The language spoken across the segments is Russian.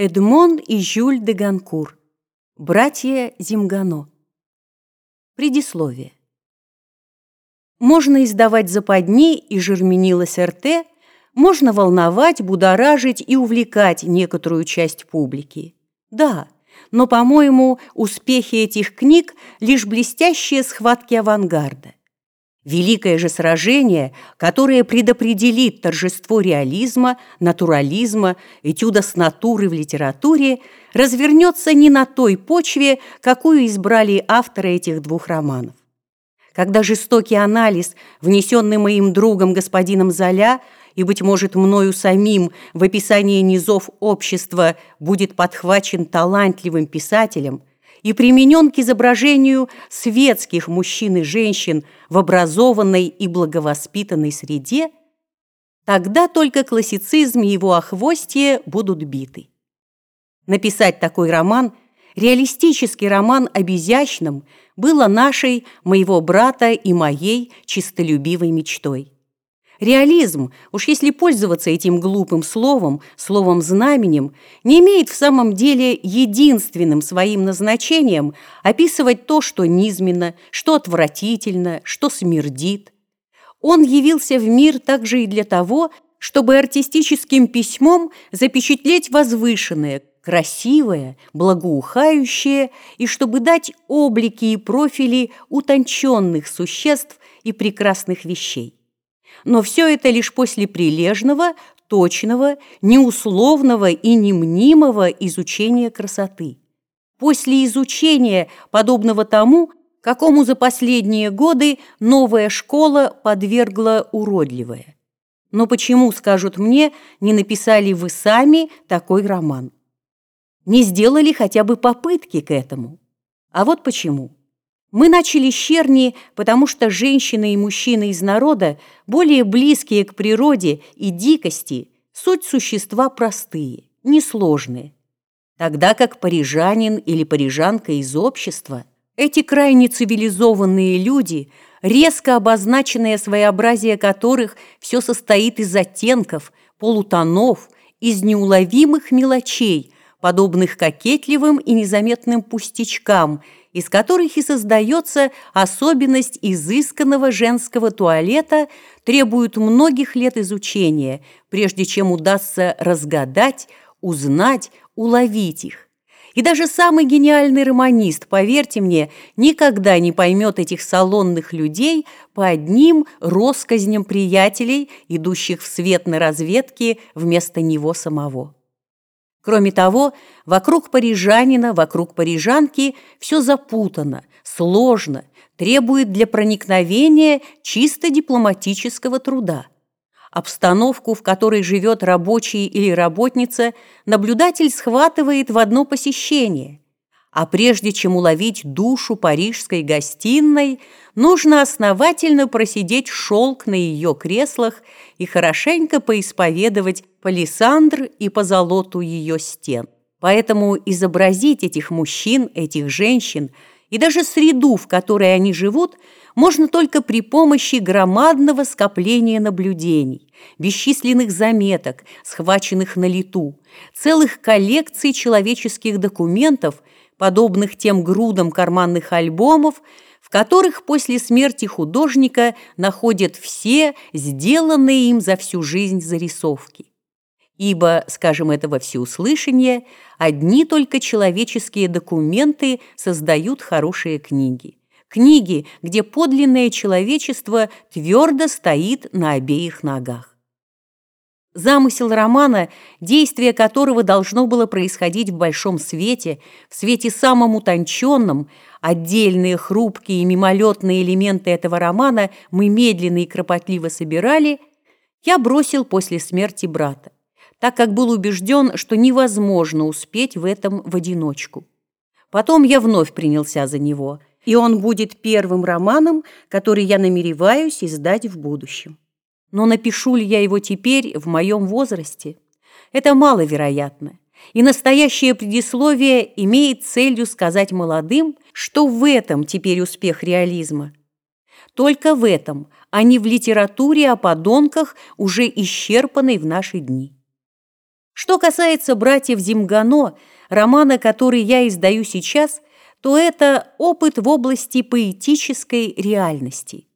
Эдмон и Жюль де Ганкур. Братья Зимгано. Предисловие. Можно издавать западни и жерменила СРТ, можно волновать, будоражить и увлекать некоторую часть публики. Да, но, по-моему, успехи этих книг – лишь блестящие схватки авангарда. Великое же сражение, которое предопределит торжество реализма, натурализма, этюда с натуры в литературе, развернется не на той почве, какую избрали авторы этих двух романов. Когда жестокий анализ, внесенный моим другом господином Золя и, быть может, мною самим в описании низов общества будет подхвачен талантливым писателем – и применен к изображению светских мужчин и женщин в образованной и благовоспитанной среде, тогда только классицизм и его охвостье будут биты. Написать такой роман, реалистический роман об изящном, было нашей, моего брата и моей чистолюбивой мечтой. Реализм, уж если пользоваться этим глупым словом, словом-знаменем, не имеет в самом деле единственным своим назначением описывать то, что низменно, что отвратительно, что смердит. Он явился в мир также и для того, чтобы артистическим письмом запечатлеть возвышенное, красивое, благоухающее, и чтобы дать облики и профили утонченных существ и прекрасных вещей но все это лишь после прилежного, точного, неусловного и немнимого изучения красоты. После изучения, подобного тому, какому за последние годы новая школа подвергла уродливое. Но почему, скажут мне, не написали вы сами такой роман? Не сделали хотя бы попытки к этому? А вот почему. Мы начали щерни, потому что женщины и мужчины из народа, более близкие к природе и дикости, суть существа простые, несложные. Тогда как парижанин или парижанка из общества, эти крайне цивилизованные люди, резко обозначенное своеобразие которых все состоит из оттенков, полутонов, из неуловимых мелочей, подобных кокетливым и незаметным пустячкам – из которых и создается особенность изысканного женского туалета, требуют многих лет изучения, прежде чем удастся разгадать, узнать, уловить их. И даже самый гениальный романист, поверьте мне, никогда не поймет этих салонных людей по одним россказням приятелей, идущих в свет на разведке вместо него самого. Кроме того, вокруг парижанина, вокруг парижанки все запутано, сложно, требует для проникновения чисто дипломатического труда. Обстановку, в которой живет рабочий или работница, наблюдатель схватывает в одно посещение – а прежде чем уловить душу парижской гостиной, нужно основательно просидеть шелк на ее креслах и хорошенько поисповедовать палисандр и позолоту ее стен. Поэтому изобразить этих мужчин, этих женщин и даже среду, в которой они живут, можно только при помощи громадного скопления наблюдений, бесчисленных заметок, схваченных на лету, целых коллекций человеческих документов – подобных тем грудам карманных альбомов, в которых после смерти художника находят все сделанные им за всю жизнь зарисовки. Ибо, скажем это во всеуслышание, одни только человеческие документы создают хорошие книги. Книги, где подлинное человечество твердо стоит на обеих ногах. Замысел романа, действие которого должно было происходить в большом свете, в свете самом утонченном, отдельные хрупкие и мимолетные элементы этого романа мы медленно и кропотливо собирали, я бросил после смерти брата, так как был убежден, что невозможно успеть в этом в одиночку. Потом я вновь принялся за него, и он будет первым романом, который я намереваюсь издать в будущем. Но напишу ли я его теперь в моем возрасте? Это маловероятно. И настоящее предисловие имеет целью сказать молодым, что в этом теперь успех реализма. Только в этом, а не в литературе о подонках, уже исчерпанной в наши дни. Что касается «Братьев Зимгано», романа, который я издаю сейчас, то это опыт в области поэтической реальности.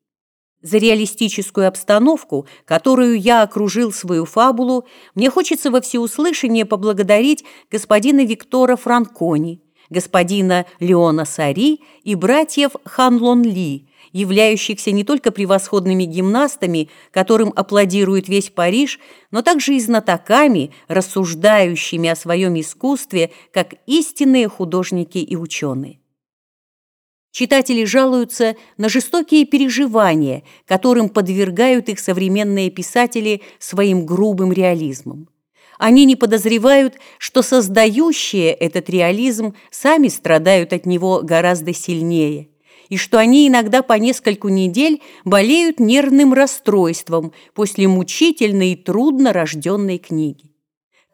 За реалистическую обстановку, которую я окружил свою фабулу, мне хочется во всеуслышание поблагодарить господина Виктора Франкони, господина Леона Сари и братьев Ханлон Ли, являющихся не только превосходными гимнастами, которым аплодирует весь Париж, но также и знатоками, рассуждающими о своем искусстве, как истинные художники и ученые. Читатели жалуются на жестокие переживания, которым подвергают их современные писатели своим грубым реализмом. Они не подозревают, что создающие этот реализм сами страдают от него гораздо сильнее, и что они иногда по нескольку недель болеют нервным расстройством после мучительной и трудно рожденной книги.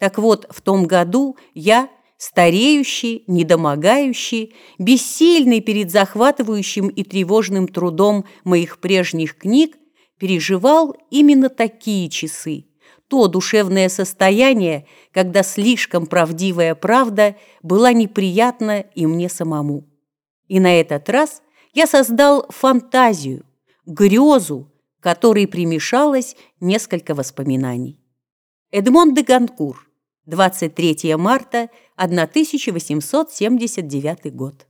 Так вот, в том году я стареющий, недомогающий, бессильный перед захватывающим и тревожным трудом моих прежних книг, переживал именно такие часы, то душевное состояние, когда слишком правдивая правда была неприятна и мне самому. И на этот раз я создал фантазию, грезу, которой примешалось несколько воспоминаний. Эдмон де Ганкур 23 марта 1879 год.